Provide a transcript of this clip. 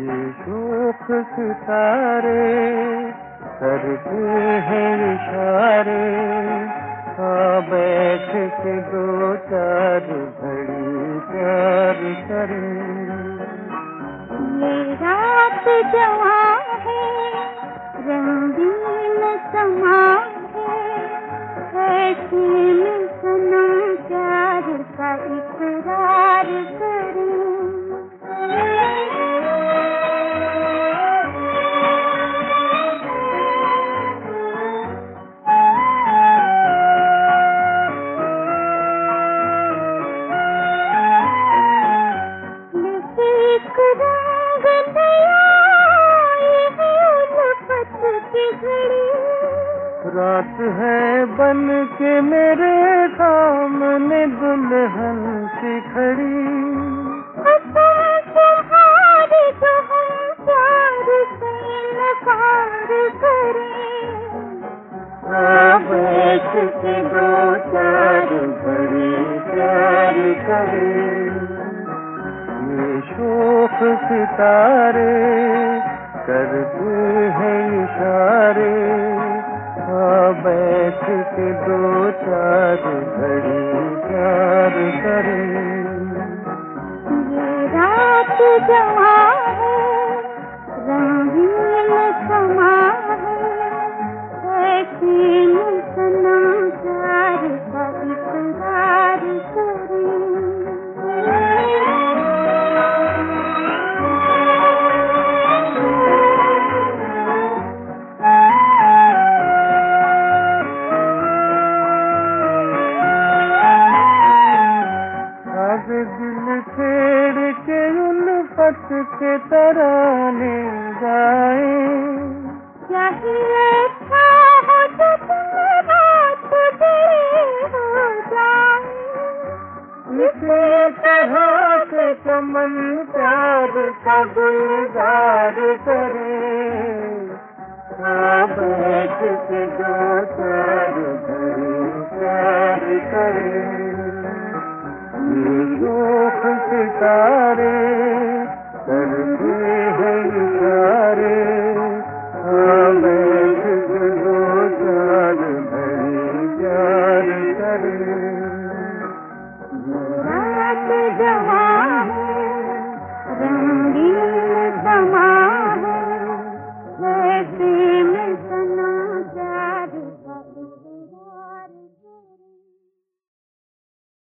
ये शोक सितारे करते हैं इशारे हाँ बैठ के दो चार घड़ी प्यार करें। ये रात जवा है रंगीन समा है सनम प्यार का इकरार करें रात है बन के मेरे सामने दुल्हन सी खड़ी। करें। हाँ, दो चार प्यार करें। ये शोक सितारे करते हैं इशारे। बैठ के दो चार घड़ी प्यार करे। रात के तराने गाए चाहिए था हो जब रात हो जाए। इसी तरह से चमन प्यार का गुलजार करे। बैठ के दो चार घड़ी प्यार करे। ये शोक Thank you.